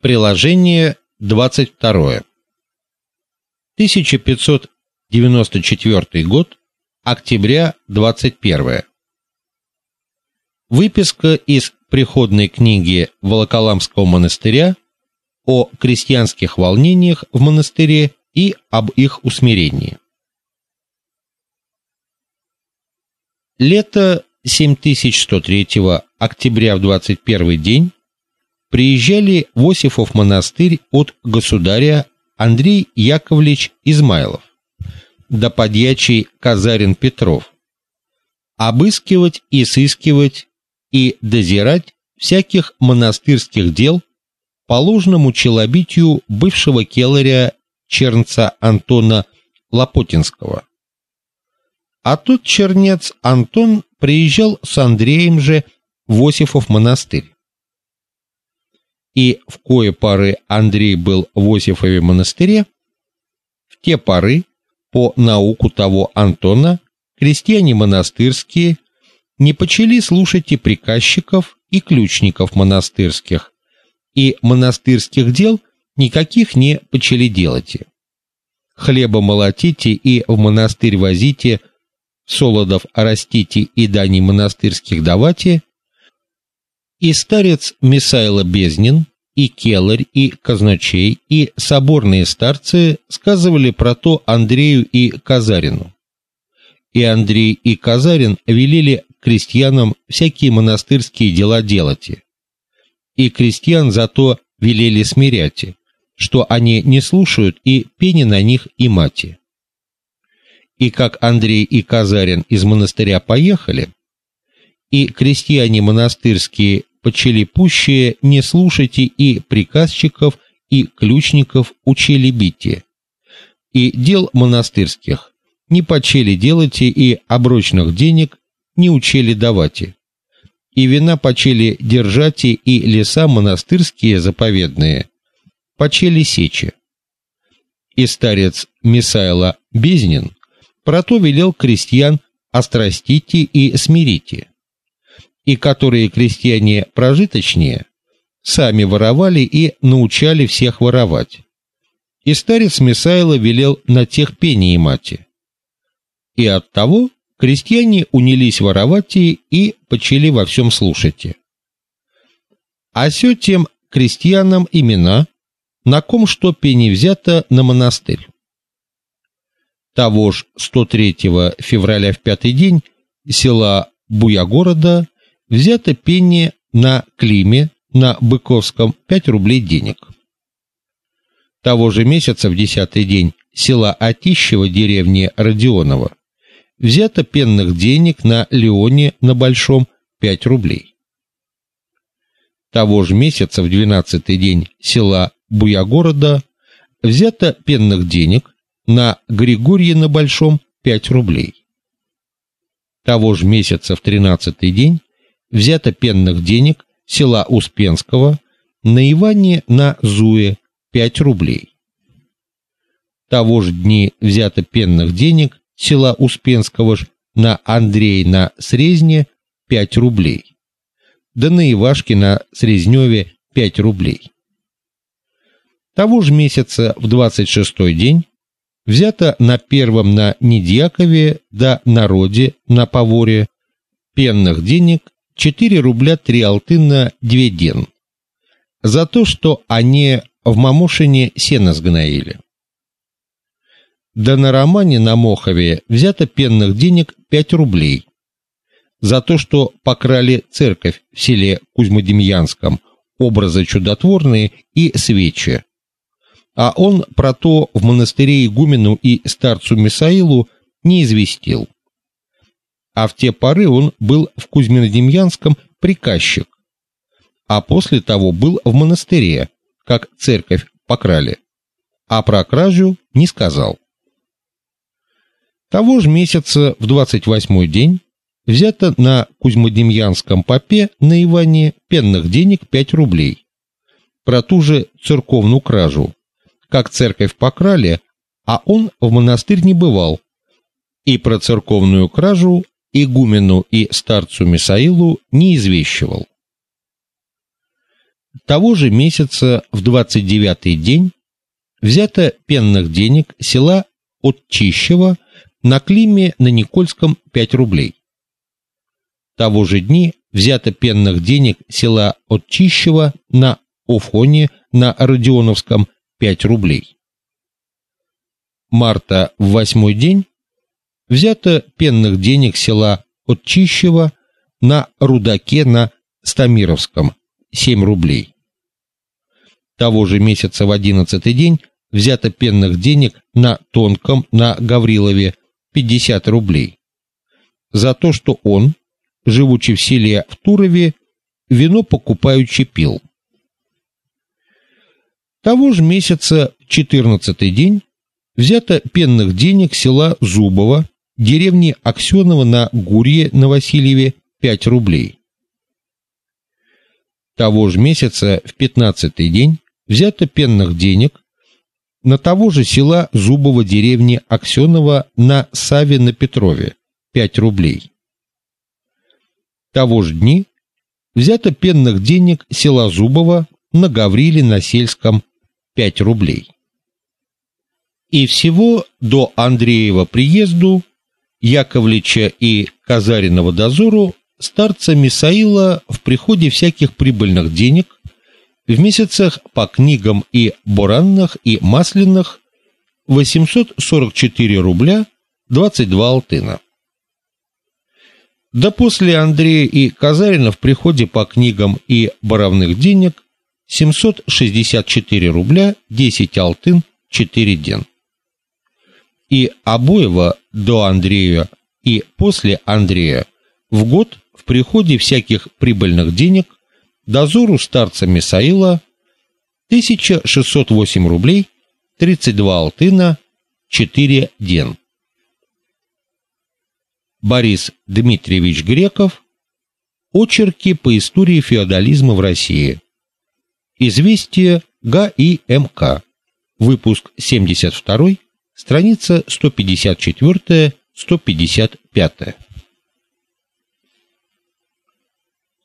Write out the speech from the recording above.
Приложение 22. 1594 год, октября 21. Выписка из приходной книги Волоколамского монастыря о крестьянских волнениях в монастыре и об их усмирении. Лето 7103 октября в 21 день приезжали в Осифов монастырь от государя Андрей Яковлевич Измайлов да подьячий Казарин Петров обыскивать и сыскивать и дозирать всяких монастырских дел по ложному челобитию бывшего келаря чернца Антона Лопотинского. А тут чернец Антон приезжал с Андреем же в Осифов монастырь. И в кое поры Андрей был в Осифове монастыре, в те поры по науку того Антона крестьяне монастырские не почели слушать и приказчиков, и ключников монастырских, и монастырских дел никаких не почели делать. Хлеба молотите и в монастырь возите солодов растите и дани монастырских давайте, и старец Мисайло Безнин, и келарь, и казначей, и соборные старцы сказывали про то Андрею и Казарину. И Андрей и Казарин велели крестьянам всякие монастырские дела делать. И крестьян зато велели смирять, что они не слушают и пени на них и мати и как Андрей и Казарин из монастыря поехали, и крестьяне монастырские почели пуще не слушайте и приказчиков, и ключников учили бите, и дел монастырских не почели делать и оброчных денег не учили давать, и вина почели держать и леса монастырские заповедные почели сечи. И старец Мисайло Безнин Прото велел крестьян острастите и смирите. И которые крестьяне прожиточнее, сами воровали и научали всех воровать. И старец Мисайло велел на тех пение мати. И от того крестьяне унились воровать и почели во всем слушать. А сё тем крестьянам имена, на ком что пени взято на монастырь того ж 103 февраля в пятый день села Буя-города взято пение на Климе на Быковском 5 рублей денег. Того же месяца в десятый день села Атищево деревни Родионова взято пенных денег на Леоне на Большом 5 рублей. Того же месяца в двенадцатый день села Буя-города взято пенных денег на Григорье на Большом 5 рублей. Того же месяца в тринадцатый день взято пенных денег села Успенского на Иване на Зуе 5 рублей. Того же дни взято пенных денег села Успенского ж на Андрей на Срезне 5 рублей. Да на Ивашке на Срезневе 5 рублей. Того же месяца в двадцать шестой день взято на первом на Недьякове да народе на Поворе пенных денег 4 рубля 3 алты на 2 ден. За то, что они в Мамошине сено сгноили. Да на Романе на Мохове взято пенных денег 5 рублей. За то, что покрали церковь в селе Кузьмодемьянском, образы чудотворные и свечи а он про то в монастыре игумену и старцу Мисаилу не известил. А в те поры он был в Кузьмино-Демьянском приказчик, а после того был в монастыре, как церковь покрали, а про кражу не сказал. Того же месяца в двадцать восьмой день взято на Кузьмодемьянском попе на Иване пенных денег пять рублей. Про ту же церковную кражу, как церковь покрали, а он в монастырь не бывал. И про церковную кражу игумену и старцу Мисаилу не извещивал. того же месяца в 29-й день взято пенных денег села Отчищево на Климе на Никольском 5 рублей. Того же дни взято пенных денег села Отчищево на Офоне на Родионовском 5 рублей. Марта в восьмой день взято пенных денег села Отчищево на Рудаке на Стамировском 7 рублей. Того же месяца в одиннадцатый день взято пенных денег на Тонком на Гаврилове 50 рублей. За то, что он, живучи в селе в Турове, вино покупаючи пил. Того же месяца четырнадцатый день взято пенных денег села Зубово, деревни Аксенова на Гурье на Васильеве 5 рублей. Того же месяца в пятнадцатый день взято пенных денег на того же села Зубово деревни Аксенова на Саве на Петрове 5 рублей. Того же дни взято пенных денег села Зубово на Гавриле на Сельском 5 рублей. И всего до Андреева приезду Яковлевича и Казаринова дозору старца Мисаила в приходе всяких прибыльных денег в месяцах по книгам и боранных и масляных 844 рубля 22 алтына. Да после Андрея и Казарина в приходе по книгам и боровных денег 764 рубля 10 алтын 4 ден. И обоего до Андрея и после Андрея в год в приходе всяких прибыльных денег дозору старца Мисаила 1608 рублей 32 алтына 4 ден. Борис Дмитриевич Греков. Очерки по истории феодализма в России. Известие ГИМК. Выпуск 72, страница 154-155.